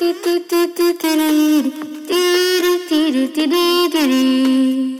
ti ti ti ti ti ti ti ti ti ti ti